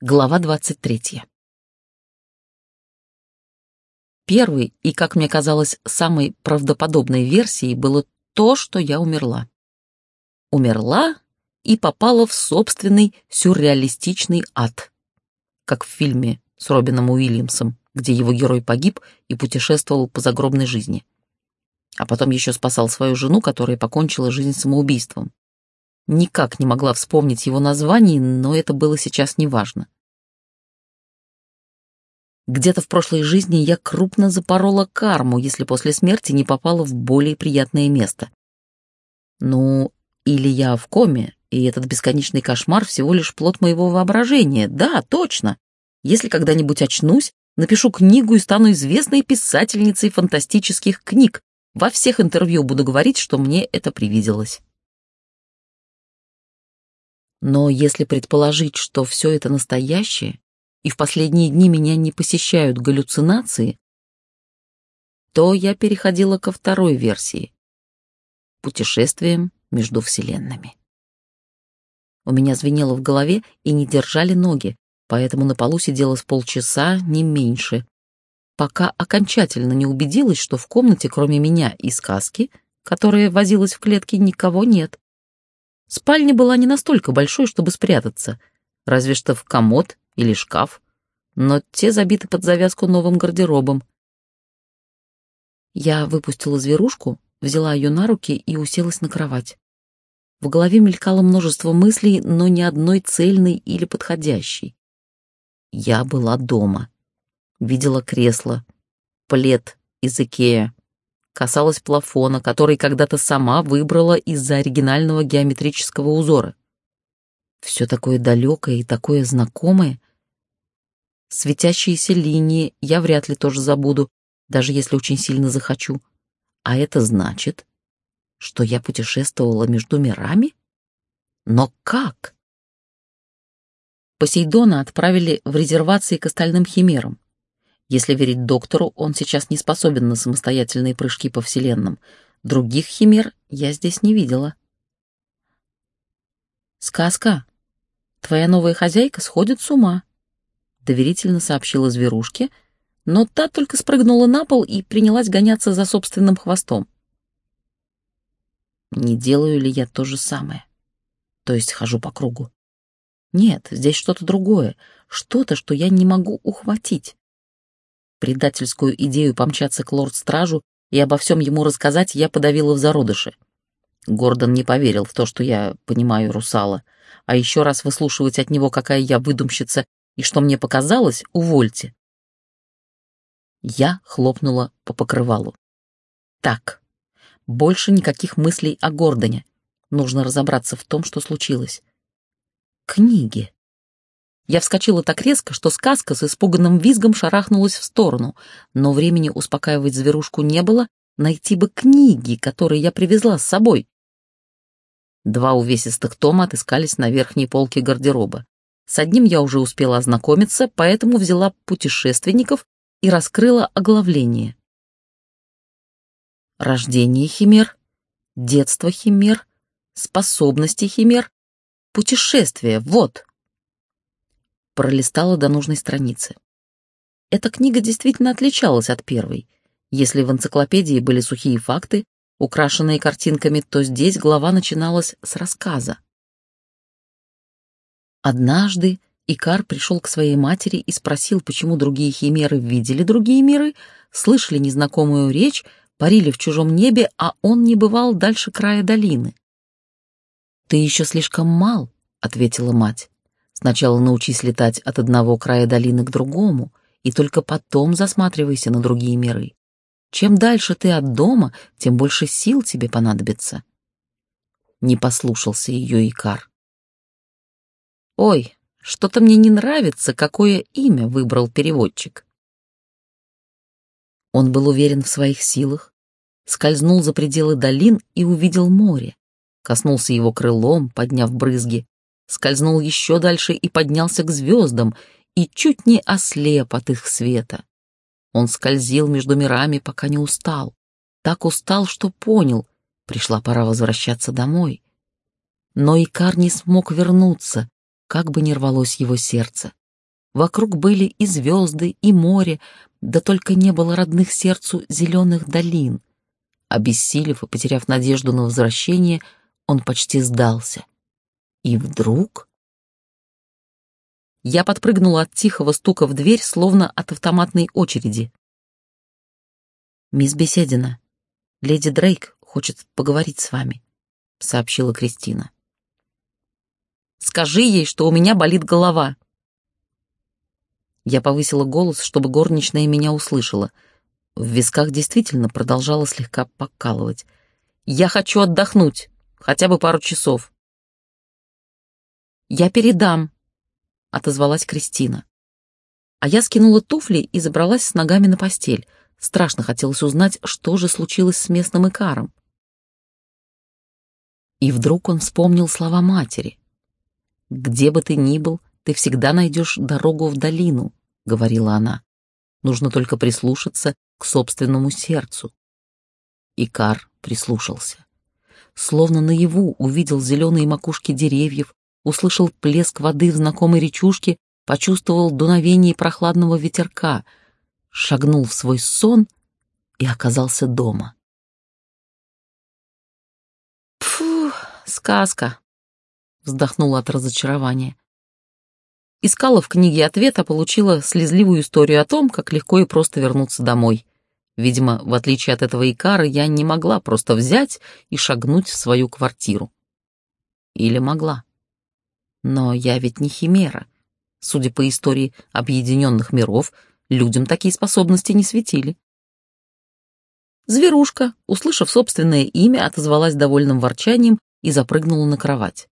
Глава 23. Первой и, как мне казалось, самой правдоподобной версией было то, что я умерла. Умерла и попала в собственный сюрреалистичный ад. Как в фильме с Робином Уильямсом, где его герой погиб и путешествовал по загробной жизни. А потом еще спасал свою жену, которая покончила жизнь самоубийством. Никак не могла вспомнить его название, но это было сейчас неважно. Где-то в прошлой жизни я крупно запорола карму, если после смерти не попала в более приятное место. Ну, или я в коме, и этот бесконечный кошмар всего лишь плод моего воображения. Да, точно. Если когда-нибудь очнусь, напишу книгу и стану известной писательницей фантастических книг. Во всех интервью буду говорить, что мне это привиделось. Но если предположить, что все это настоящее, и в последние дни меня не посещают галлюцинации, то я переходила ко второй версии — путешествием между вселенными. У меня звенело в голове и не держали ноги, поэтому на полу сидела с полчаса, не меньше, пока окончательно не убедилась, что в комнате, кроме меня и сказки, которая возилась в клетке, никого нет. Спальня была не настолько большой, чтобы спрятаться, разве что в комод или шкаф, но те забиты под завязку новым гардеробом. Я выпустила зверушку, взяла ее на руки и уселась на кровать. В голове мелькало множество мыслей, но ни одной цельной или подходящей. Я была дома. Видела кресло, плед из Икеа, касалась плафона, который когда-то сама выбрала из-за оригинального геометрического узора. Все такое далекое и такое знакомое. Светящиеся линии я вряд ли тоже забуду, даже если очень сильно захочу. А это значит, что я путешествовала между мирами? Но как? Посейдона отправили в резервации к остальным химерам. Если верить доктору, он сейчас не способен на самостоятельные прыжки по вселенным. Других химер я здесь не видела. «Сказка, твоя новая хозяйка сходит с ума», — доверительно сообщила зверушке, но та только спрыгнула на пол и принялась гоняться за собственным хвостом. Не делаю ли я то же самое? То есть хожу по кругу? Нет, здесь что-то другое, что-то, что я не могу ухватить предательскую идею помчаться к лорд-стражу и обо всем ему рассказать я подавила в зародыше. Гордон не поверил в то, что я понимаю русала, а еще раз выслушивать от него, какая я выдумщица и что мне показалось, увольте. Я хлопнула по покрывалу. Так, больше никаких мыслей о Гордоне. Нужно разобраться в том, что случилось. Книги. Я вскочила так резко, что сказка с испуганным визгом шарахнулась в сторону, но времени успокаивать зверушку не было, найти бы книги, которые я привезла с собой. Два увесистых тома отыскались на верхней полке гардероба. С одним я уже успела ознакомиться, поэтому взяла путешественников и раскрыла оглавление. Рождение химер, детство химер, способности химер, путешествие — вот пролистала до нужной страницы. Эта книга действительно отличалась от первой. Если в энциклопедии были сухие факты, украшенные картинками, то здесь глава начиналась с рассказа. Однажды Икар пришел к своей матери и спросил, почему другие химеры видели другие миры, слышали незнакомую речь, парили в чужом небе, а он не бывал дальше края долины. «Ты еще слишком мал», — ответила мать. Сначала научись летать от одного края долины к другому, и только потом засматривайся на другие миры. Чем дальше ты от дома, тем больше сил тебе понадобится. Не послушался ее Икар. Ой, что-то мне не нравится, какое имя выбрал переводчик. Он был уверен в своих силах, скользнул за пределы долин и увидел море, коснулся его крылом, подняв брызги, скользнул еще дальше и поднялся к звездам, и чуть не ослеп от их света. Он скользил между мирами, пока не устал. Так устал, что понял, пришла пора возвращаться домой. Но Икар не смог вернуться, как бы ни рвалось его сердце. Вокруг были и звезды, и море, да только не было родных сердцу зеленых долин. Обессилев и потеряв надежду на возвращение, он почти сдался. И вдруг... Я подпрыгнула от тихого стука в дверь, словно от автоматной очереди. «Мисс Беседина, леди Дрейк хочет поговорить с вами», — сообщила Кристина. «Скажи ей, что у меня болит голова». Я повысила голос, чтобы горничная меня услышала. В висках действительно продолжала слегка покалывать. «Я хочу отдохнуть, хотя бы пару часов». «Я передам», — отозвалась Кристина. А я скинула туфли и забралась с ногами на постель. Страшно хотелось узнать, что же случилось с местным Икаром. И вдруг он вспомнил слова матери. «Где бы ты ни был, ты всегда найдешь дорогу в долину», — говорила она. «Нужно только прислушаться к собственному сердцу». Икар прислушался. Словно наяву увидел зеленые макушки деревьев, услышал плеск воды в знакомой речушке, почувствовал дуновение прохладного ветерка, шагнул в свой сон и оказался дома. «Пфу, сказка!» — вздохнула от разочарования. Искала в книге ответ, а получила слезливую историю о том, как легко и просто вернуться домой. Видимо, в отличие от этого Икара, я не могла просто взять и шагнуть в свою квартиру. Или могла. Но я ведь не химера. Судя по истории объединенных миров, людям такие способности не светили. Зверушка, услышав собственное имя, отозвалась довольным ворчанием и запрыгнула на кровать.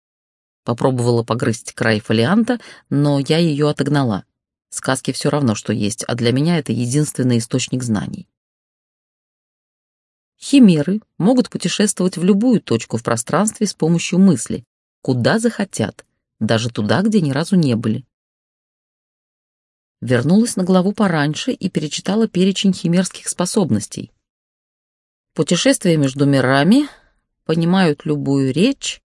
Попробовала погрызть край фолианта, но я ее отогнала. Сказки все равно, что есть, а для меня это единственный источник знаний. Химеры могут путешествовать в любую точку в пространстве с помощью мысли, куда захотят, даже туда, где ни разу не были. Вернулась на главу пораньше и перечитала перечень химерских способностей. Путешествия между мирами, понимают любую речь,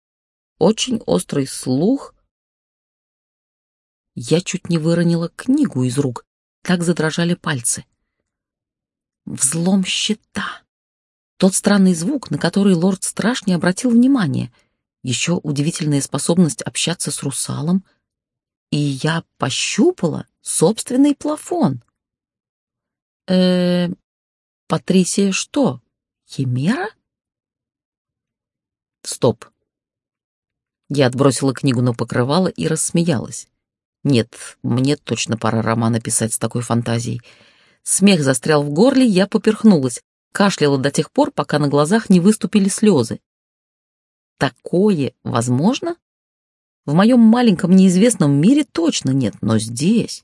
очень острый слух. Я чуть не выронила книгу из рук, так задрожали пальцы. Взлом щита. Тот странный звук, на который лорд Страш не обратил внимания — еще удивительная способность общаться с русалом, и я пощупала собственный плафон. э Патрисия что, химера? Стоп. Я отбросила книгу на покрывало и рассмеялась. Нет, мне точно пора романа писать с такой фантазией. Смех застрял в горле, я поперхнулась, кашляла до тех пор, пока на глазах не выступили слезы. Такое возможно? В моем маленьком неизвестном мире точно нет, но здесь...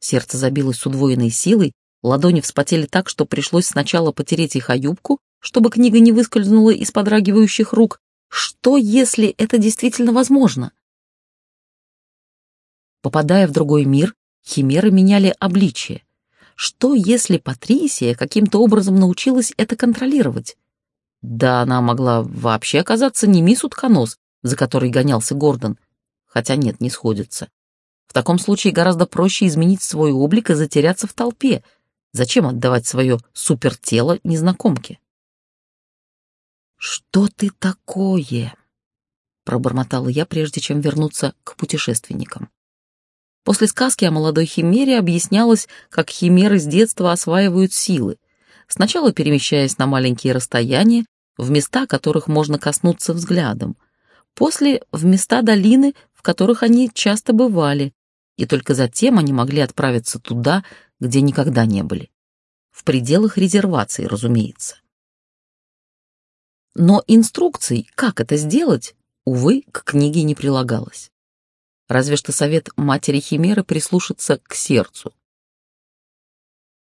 Сердце забилось с удвоенной силой, ладони вспотели так, что пришлось сначала потереть их о юбку, чтобы книга не выскользнула из подрагивающих рук. Что, если это действительно возможно? Попадая в другой мир, химеры меняли обличие. Что, если Патрисия каким-то образом научилась это контролировать? Да она могла вообще оказаться не мисс Утконос, за которой гонялся Гордон. Хотя нет, не сходится. В таком случае гораздо проще изменить свой облик и затеряться в толпе. Зачем отдавать свое супертело незнакомке? «Что ты такое?» — пробормотала я, прежде чем вернуться к путешественникам. После сказки о молодой химере объяснялось, как химеры с детства осваивают силы, сначала перемещаясь на маленькие расстояния, в места, которых можно коснуться взглядом, после в места долины, в которых они часто бывали, и только затем они могли отправиться туда, где никогда не были. В пределах резервации, разумеется. Но инструкций, как это сделать, увы, к книге не прилагалось. Разве что совет матери Химеры прислушаться к сердцу.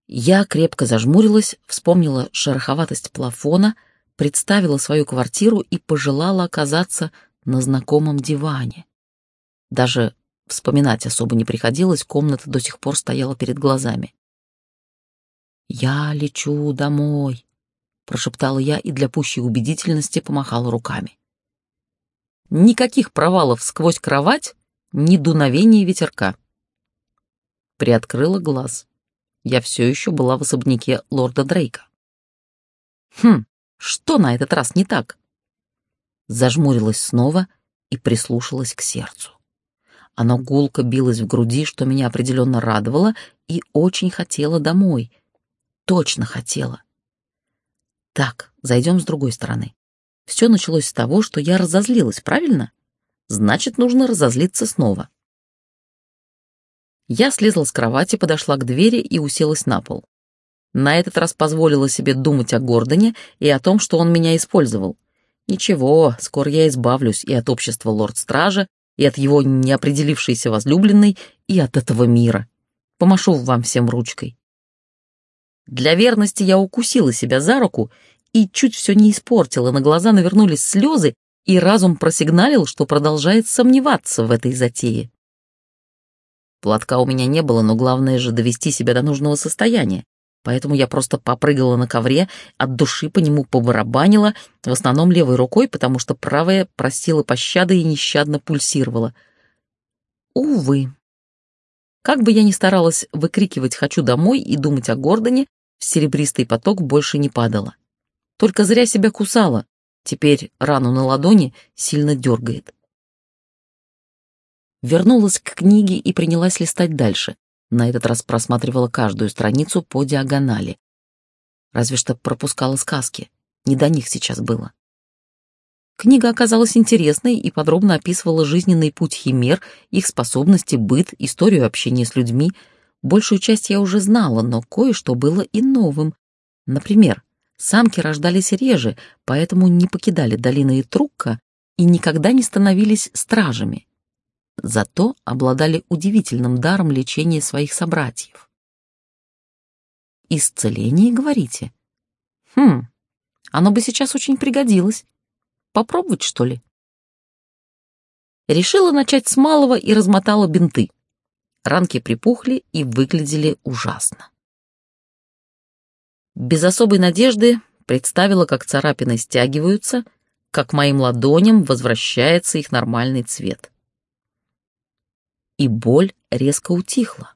Я крепко зажмурилась, вспомнила шероховатость плафона — представила свою квартиру и пожелала оказаться на знакомом диване. Даже вспоминать особо не приходилось, комната до сих пор стояла перед глазами. «Я лечу домой», — прошептала я и для пущей убедительности помахала руками. Никаких провалов сквозь кровать, ни дуновения ветерка. приоткрыла глаз. Я все еще была в особняке лорда Дрейка. Хм, что на этот раз не так? Зажмурилась снова и прислушалась к сердцу. Оно гулко билось в груди, что меня определенно радовало, и очень хотела домой. Точно хотела. Так, зайдем с другой стороны. Все началось с того, что я разозлилась, правильно? Значит, нужно разозлиться снова. Я слезла с кровати, подошла к двери и уселась на пол. На этот раз позволила себе думать о Гордоне и о том, что он меня использовал. Ничего, скоро я избавлюсь и от общества лорд-стража, и от его неопределившейся возлюбленной, и от этого мира. Помашу вам всем ручкой. Для верности я укусила себя за руку и чуть все не испортила, на глаза навернулись слезы, и разум просигналил, что продолжает сомневаться в этой затее. Платка у меня не было, но главное же довести себя до нужного состояния. Поэтому я просто попрыгала на ковре, от души по нему побарабанила, в основном левой рукой, потому что правая просила пощады и нещадно пульсировала. Увы. Как бы я ни старалась выкрикивать «хочу домой» и думать о Гордоне, в серебристый поток больше не падала. Только зря себя кусала. Теперь рану на ладони сильно дергает. Вернулась к книге и принялась листать дальше. На этот раз просматривала каждую страницу по диагонали. Разве что пропускала сказки. Не до них сейчас было. Книга оказалась интересной и подробно описывала жизненный путь химер, их способности, быт, историю общения с людьми. Большую часть я уже знала, но кое-что было и новым. Например, самки рождались реже, поэтому не покидали долины Итрукка и никогда не становились стражами зато обладали удивительным даром лечения своих собратьев. «Исцеление, говорите?» «Хм, оно бы сейчас очень пригодилось. Попробовать, что ли?» Решила начать с малого и размотала бинты. Ранки припухли и выглядели ужасно. Без особой надежды представила, как царапины стягиваются, как моим ладоням возвращается их нормальный цвет и боль резко утихла.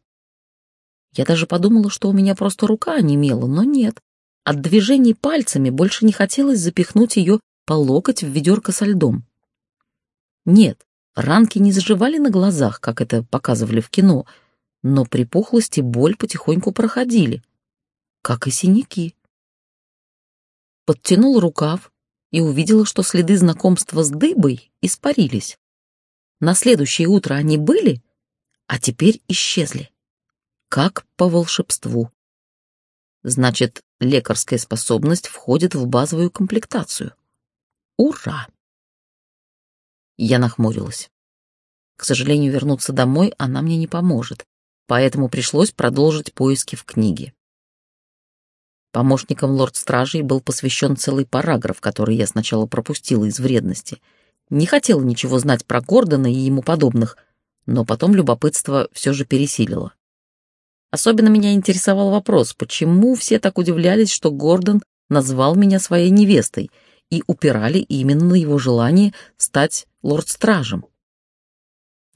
Я даже подумала, что у меня просто рука онемела, но нет. От движений пальцами больше не хотелось запихнуть ее по локоть в ведерко со льдом. Нет, ранки не заживали на глазах, как это показывали в кино, но припухлость и боль потихоньку проходили, как и синяки. Подтянула рукав и увидела, что следы знакомства с дыбой испарились. На следующее утро они были, а теперь исчезли. Как по волшебству. Значит, лекарская способность входит в базовую комплектацию. Ура! Я нахмурилась. К сожалению, вернуться домой она мне не поможет, поэтому пришлось продолжить поиски в книге. Помощником лорд-стражей был посвящен целый параграф, который я сначала пропустила из вредности. Не хотела ничего знать про Гордона и ему подобных, но потом любопытство все же пересилило. Особенно меня интересовал вопрос, почему все так удивлялись, что Гордон назвал меня своей невестой и упирали именно на его желание стать лорд-стражем.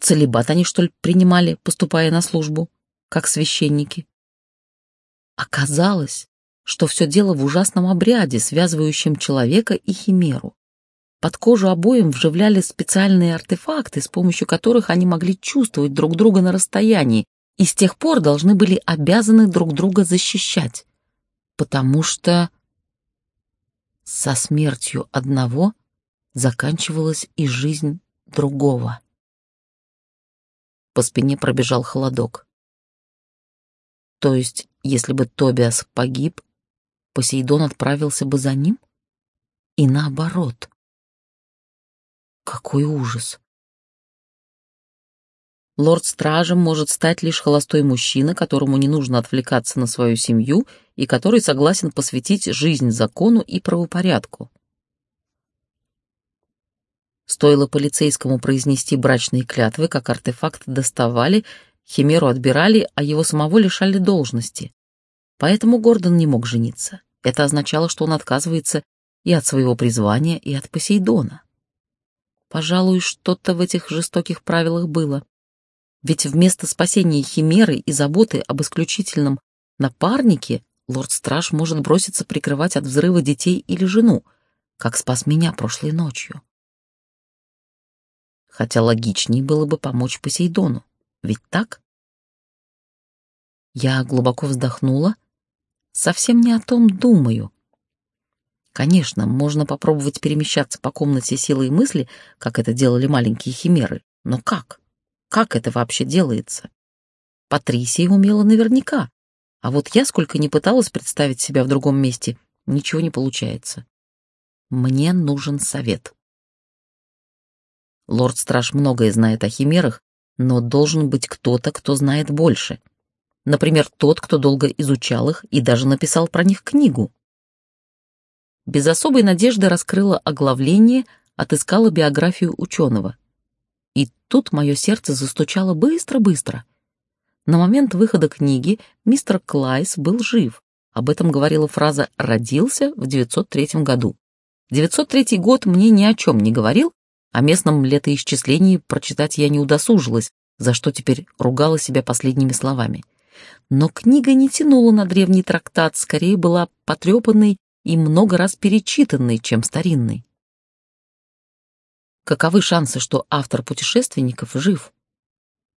Целебат они, что ли, принимали, поступая на службу, как священники? Оказалось, что все дело в ужасном обряде, связывающем человека и химеру. Под кожу обоим вживляли специальные артефакты, с помощью которых они могли чувствовать друг друга на расстоянии, и с тех пор должны были обязаны друг друга защищать. Потому что со смертью одного заканчивалась и жизнь другого. По спине пробежал холодок. То есть, если бы Тобиас погиб, Посейдон отправился бы за ним? И наоборот. Какой ужас! Лорд-стражем может стать лишь холостой мужчина, которому не нужно отвлекаться на свою семью и который согласен посвятить жизнь закону и правопорядку. Стоило полицейскому произнести брачные клятвы, как артефакт доставали, химеру отбирали, а его самого лишали должности. Поэтому Гордон не мог жениться. Это означало, что он отказывается и от своего призвания, и от Посейдона. Пожалуй, что-то в этих жестоких правилах было. Ведь вместо спасения химеры и заботы об исключительном напарнике лорд-страж может броситься прикрывать от взрыва детей или жену, как спас меня прошлой ночью. Хотя логичнее было бы помочь Посейдону, ведь так? Я глубоко вздохнула. Совсем не о том думаю. Конечно, можно попробовать перемещаться по комнате силой мысли, как это делали маленькие химеры, но как? Как это вообще делается? Патрисия умела наверняка, а вот я, сколько ни пыталась представить себя в другом месте, ничего не получается. Мне нужен совет. Лорд-страж многое знает о химерах, но должен быть кто-то, кто знает больше. Например, тот, кто долго изучал их и даже написал про них книгу. Без особой надежды раскрыла оглавление, отыскала биографию ученого. И тут мое сердце застучало быстро-быстро. На момент выхода книги мистер Клайс был жив. Об этом говорила фраза «родился в 903 году». 903 год мне ни о чем не говорил, о местном летоисчислении прочитать я не удосужилась, за что теперь ругала себя последними словами. Но книга не тянула на древний трактат, скорее была потрепанной и много раз перечитанной, чем старинной. Каковы шансы, что автор путешественников жив?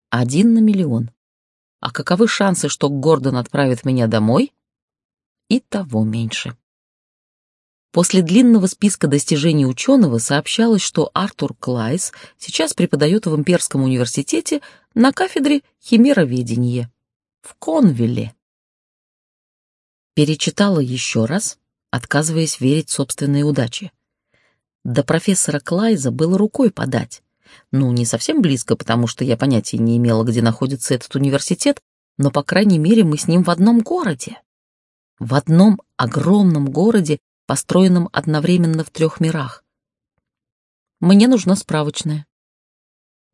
Один на миллион. А каковы шансы, что Гордон отправит меня домой? И того меньше. После длинного списка достижений ученого сообщалось, что Артур Клайс сейчас преподает в Имперском университете на кафедре химероведения в Конвилле. Перечитала еще раз, отказываясь верить собственной удаче. До профессора Клайза было рукой подать. Ну, не совсем близко, потому что я понятия не имела, где находится этот университет, но, по крайней мере, мы с ним в одном городе. В одном огромном городе построенном одновременно в трех мирах. Мне нужна справочная.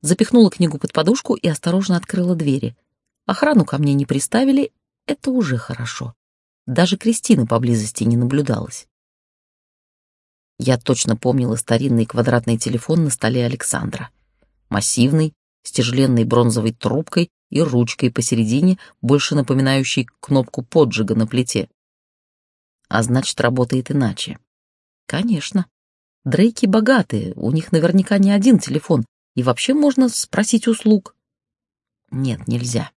Запихнула книгу под подушку и осторожно открыла двери. Охрану ко мне не приставили, это уже хорошо. Даже Кристины поблизости не наблюдалось. Я точно помнила старинный квадратный телефон на столе Александра. Массивный, с тяжеленной бронзовой трубкой и ручкой посередине, больше напоминающей кнопку поджига на плите а значит, работает иначе. Конечно. Дрейки богатые, у них наверняка не один телефон, и вообще можно спросить услуг. Нет, нельзя.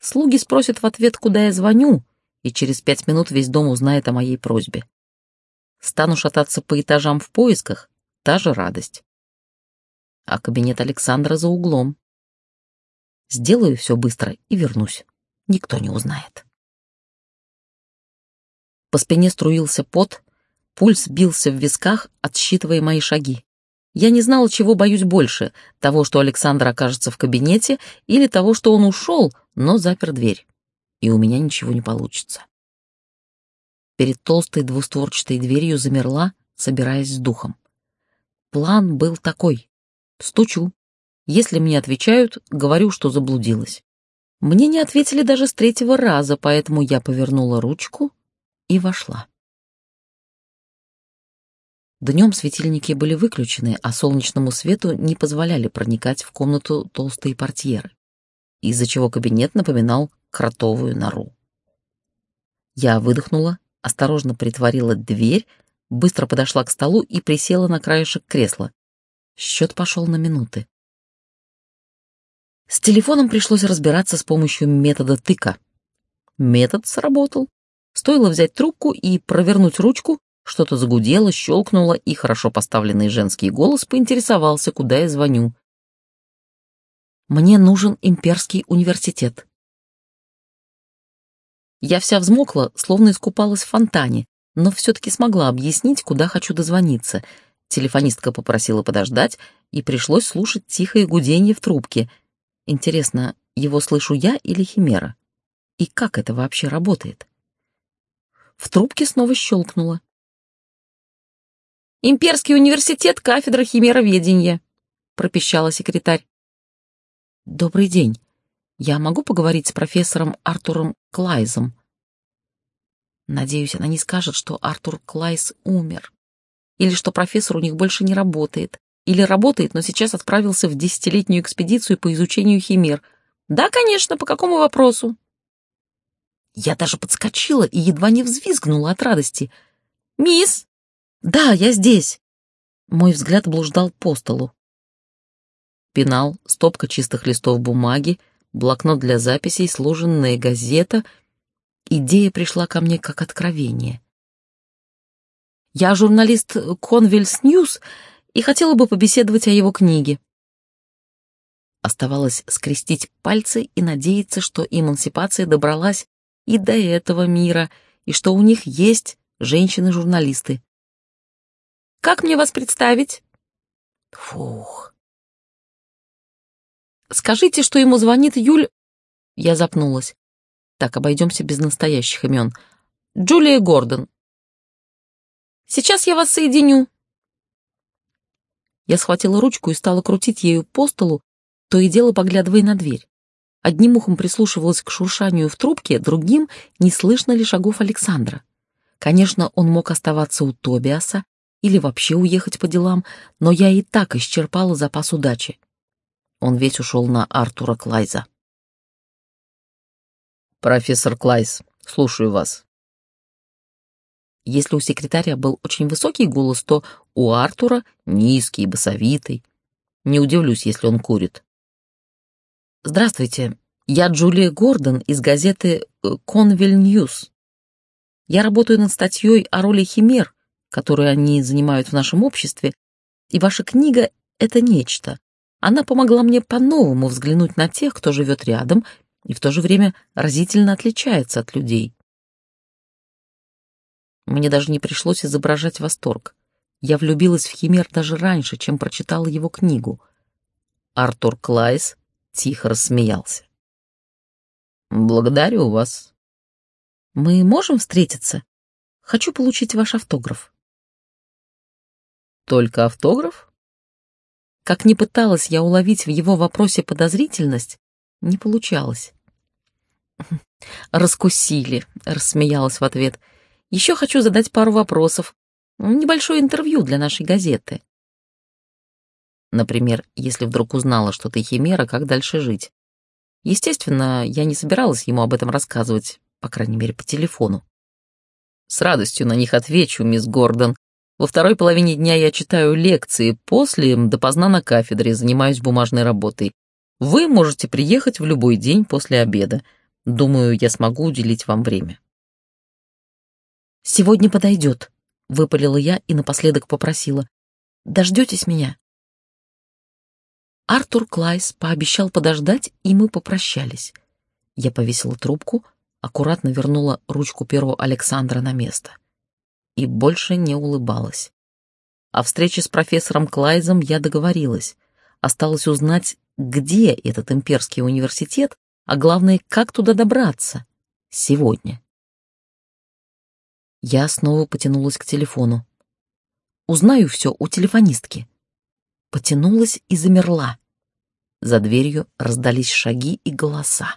Слуги спросят в ответ, куда я звоню, и через пять минут весь дом узнает о моей просьбе. Стану шататься по этажам в поисках, та же радость. А кабинет Александра за углом. Сделаю все быстро и вернусь. Никто не узнает. По спине струился пот, пульс бился в висках, отсчитывая мои шаги. Я не знала, чего боюсь больше, того, что Александр окажется в кабинете, или того, что он ушел, но запер дверь. И у меня ничего не получится. Перед толстой двустворчатой дверью замерла, собираясь с духом. План был такой. Стучу. Если мне отвечают, говорю, что заблудилась. Мне не ответили даже с третьего раза, поэтому я повернула ручку и вошла. Днем светильники были выключены, а солнечному свету не позволяли проникать в комнату толстые портьеры, из-за чего кабинет напоминал кротовую нору. Я выдохнула, осторожно притворила дверь, быстро подошла к столу и присела на краешек кресла. Счет пошел на минуты. С телефоном пришлось разбираться с помощью метода тыка. Метод сработал. Стоило взять трубку и провернуть ручку, что-то загудело, щелкнуло, и хорошо поставленный женский голос поинтересовался, куда я звоню. «Мне нужен имперский университет». Я вся взмокла, словно искупалась в фонтане, но все-таки смогла объяснить, куда хочу дозвониться. Телефонистка попросила подождать, и пришлось слушать тихое гудение в трубке. Интересно, его слышу я или Химера? И как это вообще работает? В трубке снова щелкнуло. «Имперский университет, кафедра химероведения», — пропищала секретарь. «Добрый день. Я могу поговорить с профессором Артуром Клайзом?» Надеюсь, она не скажет, что Артур Клайс умер. Или что профессор у них больше не работает. Или работает, но сейчас отправился в десятилетнюю экспедицию по изучению химер — Да, конечно, по какому вопросу? Я даже подскочила и едва не взвизгнула от радости. «Мисс!» «Да, я здесь!» Мой взгляд блуждал по столу. Пенал, стопка чистых листов бумаги, блокнот для записей, сложенная газета. Идея пришла ко мне как откровение. Я журналист Конвельс Ньюс и хотела бы побеседовать о его книге. Оставалось скрестить пальцы и надеяться, что эмансипация добралась и до этого мира, и что у них есть женщины-журналисты. «Как мне вас представить?» Фух. «Скажите, что ему звонит Юль...» Я запнулась. Так, обойдемся без настоящих имен. «Джулия Гордон». «Сейчас я вас соединю». Я схватила ручку и стала крутить ею по столу, то и дело поглядывая на дверь. Одним ухом прислушивалась к шуршанию в трубке, другим — не слышно ли шагов Александра. Конечно, он мог оставаться у Тобиаса или вообще уехать по делам, но я и так исчерпала запас удачи. Он весь ушел на Артура Клайза. «Профессор Клайз, слушаю вас». Если у секретаря был очень высокий голос, то у Артура низкий, басовитый. Не удивлюсь, если он курит. Здравствуйте, я Джулия Гордон из газеты «Конвиль News». Я работаю над статьей о роли химер, которую они занимают в нашем обществе, и ваша книга — это нечто. Она помогла мне по-новому взглянуть на тех, кто живет рядом и в то же время разительно отличается от людей. Мне даже не пришлось изображать восторг. Я влюбилась в Химер даже раньше, чем прочитала его книгу. Артур Клайс тихо рассмеялся. «Благодарю вас». «Мы можем встретиться? Хочу получить ваш автограф». «Только автограф?» Как ни пыталась я уловить в его вопросе подозрительность, не получалось. «Раскусили», — рассмеялась в ответ. «Еще хочу задать пару вопросов. Небольшое интервью для нашей газеты». Например, если вдруг узнала, что ты химера, как дальше жить? Естественно, я не собиралась ему об этом рассказывать, по крайней мере, по телефону. С радостью на них отвечу, мисс Гордон. Во второй половине дня я читаю лекции, после допоздна на кафедре занимаюсь бумажной работой. Вы можете приехать в любой день после обеда. Думаю, я смогу уделить вам время. «Сегодня подойдет», — выпалила я и напоследок попросила. «Дождетесь меня?» Артур Клайс пообещал подождать, и мы попрощались. Я повесила трубку, аккуратно вернула ручку перо Александра на место. И больше не улыбалась. О встрече с профессором Клайзом я договорилась. Осталось узнать, где этот имперский университет, а главное, как туда добраться. Сегодня. Я снова потянулась к телефону. Узнаю все у телефонистки потянулась и замерла. За дверью раздались шаги и голоса.